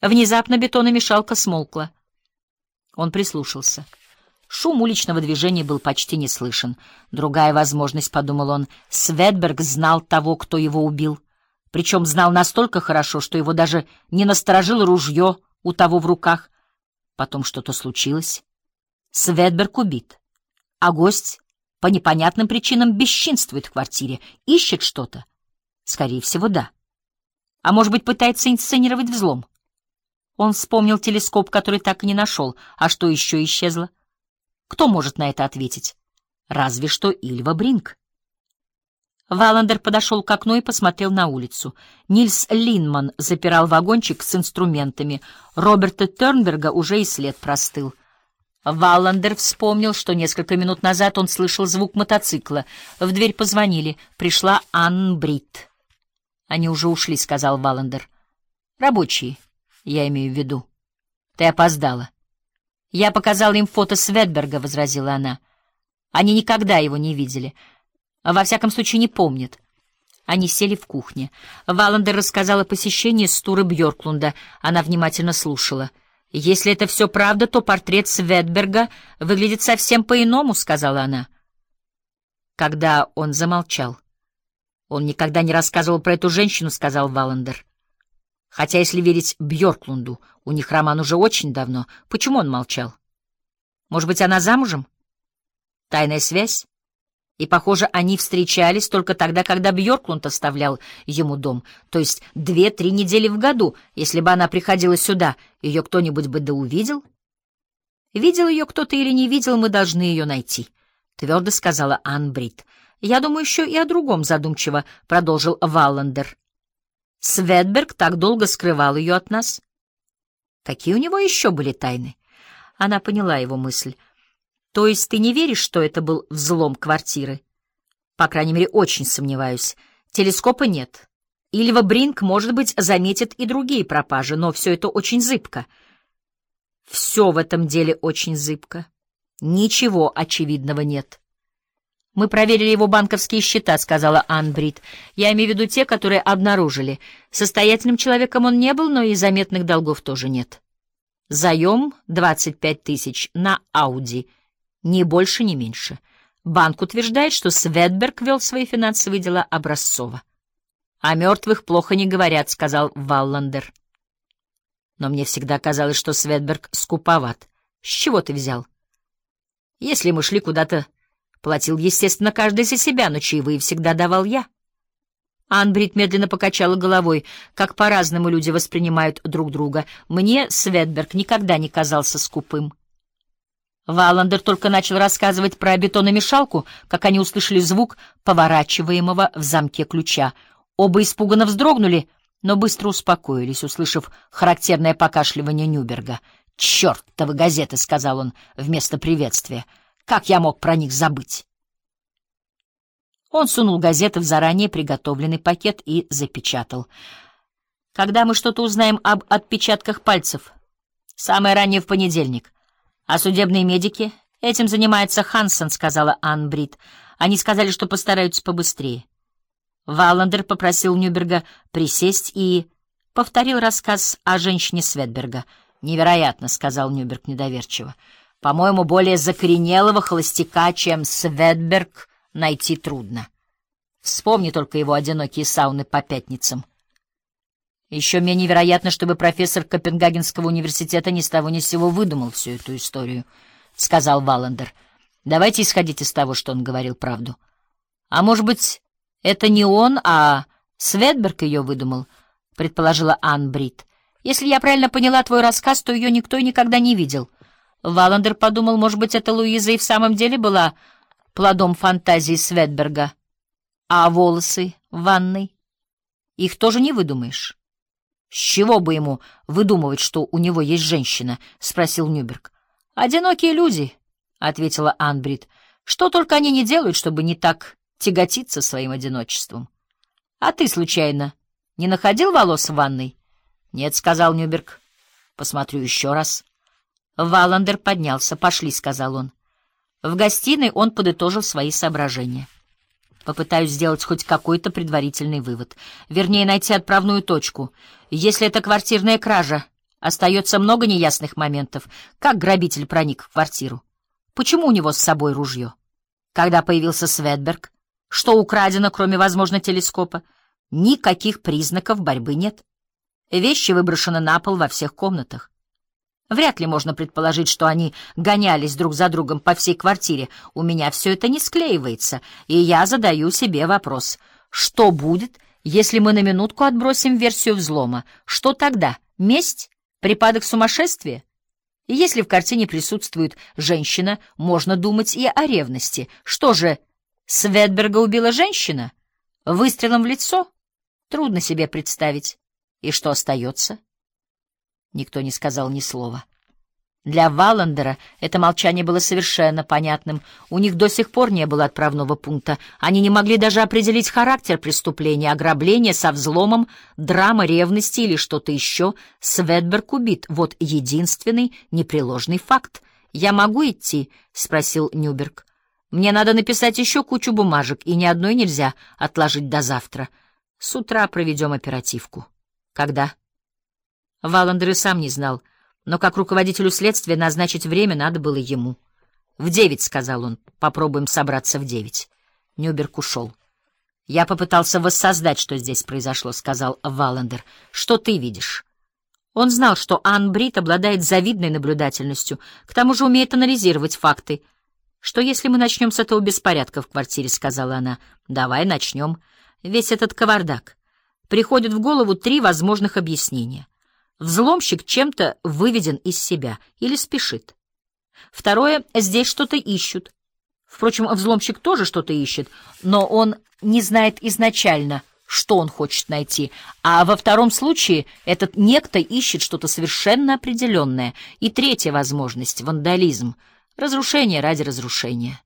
Внезапно бетономешалка смолкла. Он прислушался. Шум уличного движения был почти не слышен. Другая возможность, — подумал он, — Светберг знал того, кто его убил. Причем знал настолько хорошо, что его даже не насторожило ружье у того в руках. Потом что-то случилось. Светберг убит, а гость по непонятным причинам бесчинствует в квартире, ищет что-то. Скорее всего, да. А может быть, пытается инсценировать взлом. Он вспомнил телескоп, который так и не нашел. А что еще исчезло? Кто может на это ответить? Разве что Ильва Бринг. Валандер подошел к окну и посмотрел на улицу. Нильс Линман запирал вагончик с инструментами. Роберта Тернберга уже и след простыл. Валандер вспомнил, что несколько минут назад он слышал звук мотоцикла. В дверь позвонили. Пришла Анн Брит. «Они уже ушли», — сказал Валандер. «Рабочие, я имею в виду. Ты опоздала». «Я показал им фото Светберга», — возразила она. «Они никогда его не видели. Во всяком случае, не помнят». Они сели в кухне. Валандер рассказала о посещении Стуры Бьорклунда. Она внимательно слушала. «Если это все правда, то портрет Светберга выглядит совсем по-иному», — сказала она. Когда он замолчал. «Он никогда не рассказывал про эту женщину», — сказал Валандер. Хотя, если верить Бьорклунду, у них роман уже очень давно. Почему он молчал? Может быть, она замужем? Тайная связь? И, похоже, они встречались только тогда, когда Бьорклунд оставлял ему дом, то есть две-три недели в году. Если бы она приходила сюда, ее кто-нибудь бы да увидел? Видел ее кто-то или не видел, мы должны ее найти, — твердо сказала Ан Брит. Я думаю еще и о другом задумчиво, — продолжил Валландер. Светберг так долго скрывал ее от нас. Какие у него еще были тайны? Она поняла его мысль. То есть ты не веришь, что это был взлом квартиры? По крайней мере, очень сомневаюсь. Телескопа нет. Ильва Бринк, может быть, заметит и другие пропажи, но все это очень зыбко. Все в этом деле очень зыбко. Ничего очевидного нет. «Мы проверили его банковские счета», — сказала Анбрид. «Я имею в виду те, которые обнаружили. Состоятельным человеком он не был, но и заметных долгов тоже нет. Заем — 25 тысяч на Ауди. Ни больше, ни меньше. Банк утверждает, что Светберг вел свои финансовые дела образцово. «О мертвых плохо не говорят», — сказал Валландер. «Но мне всегда казалось, что Светберг скуповат. С чего ты взял?» «Если мы шли куда-то Платил, естественно, каждый за себя, но чаевые всегда давал я. Анбрид медленно покачала головой, как по-разному люди воспринимают друг друга. Мне Светберг никогда не казался скупым. Валандер только начал рассказывать про бетономешалку, как они услышали звук поворачиваемого в замке ключа. Оба испуганно вздрогнули, но быстро успокоились, услышав характерное покашливание Нюберга. «Чертовы газеты!» — сказал он вместо приветствия. Как я мог про них забыть? Он сунул газеты в заранее приготовленный пакет и запечатал. Когда мы что-то узнаем об отпечатках пальцев? Самое раннее в понедельник. А судебные медики? Этим занимается Хансен, сказала Ан Брит. Они сказали, что постараются побыстрее. Валандер попросил Нюберга присесть и повторил рассказ о женщине Светберга. «Невероятно», — сказал Нюберг недоверчиво. По-моему, более закоренелого холостяка, чем Светберг, найти трудно. Вспомни только его одинокие сауны по пятницам. Еще менее вероятно, чтобы профессор Копенгагенского университета ни с того ни с сего выдумал всю эту историю, — сказал Валандер. Давайте исходить из того, что он говорил правду. А может быть, это не он, а Светберг ее выдумал, — предположила Ан Брит. Если я правильно поняла твой рассказ, то ее никто и никогда не видел — Валандер подумал, может быть, эта Луиза и в самом деле была плодом фантазии Светберга. А волосы в ванной? Их тоже не выдумаешь. — С чего бы ему выдумывать, что у него есть женщина? — спросил Нюберг. — Одинокие люди, — ответила Анбрид. — Что только они не делают, чтобы не так тяготиться своим одиночеством. — А ты, случайно, не находил волос в ванной? — Нет, — сказал Нюберг. — Посмотрю еще раз. — Валандер поднялся. «Пошли», — сказал он. В гостиной он подытожил свои соображения. Попытаюсь сделать хоть какой-то предварительный вывод. Вернее, найти отправную точку. Если это квартирная кража, Остается много неясных моментов. Как грабитель проник в квартиру? Почему у него с собой ружье? Когда появился Светберг? Что украдено, кроме, возможно, телескопа? Никаких признаков борьбы нет. Вещи выброшены на пол во всех комнатах. Вряд ли можно предположить, что они гонялись друг за другом по всей квартире. У меня все это не склеивается, и я задаю себе вопрос. Что будет, если мы на минутку отбросим версию взлома? Что тогда? Месть? Припадок сумасшествия? Если в картине присутствует женщина, можно думать и о ревности. Что же, Светберга убила женщина? Выстрелом в лицо? Трудно себе представить. И что остается? Никто не сказал ни слова. Для Валандера это молчание было совершенно понятным. У них до сих пор не было отправного пункта. Они не могли даже определить характер преступления, ограбление со взломом, драма ревности или что-то еще. Светберг убит. Вот единственный непреложный факт. «Я могу идти?» — спросил Нюберг. «Мне надо написать еще кучу бумажек, и ни одной нельзя отложить до завтра. С утра проведем оперативку». «Когда?» Валандер и сам не знал — но как руководителю следствия назначить время надо было ему. «В девять», — сказал он, — «попробуем собраться в девять». Нюберг ушел. «Я попытался воссоздать, что здесь произошло», — сказал Валандер. «Что ты видишь?» Он знал, что Ан Брит обладает завидной наблюдательностью, к тому же умеет анализировать факты. «Что если мы начнем с этого беспорядка в квартире?» — сказала она. «Давай начнем. Весь этот кавардак. Приходит в голову три возможных объяснения. Взломщик чем-то выведен из себя или спешит. Второе — здесь что-то ищут. Впрочем, взломщик тоже что-то ищет, но он не знает изначально, что он хочет найти, а во втором случае этот некто ищет что-то совершенно определенное. И третья возможность — вандализм, разрушение ради разрушения.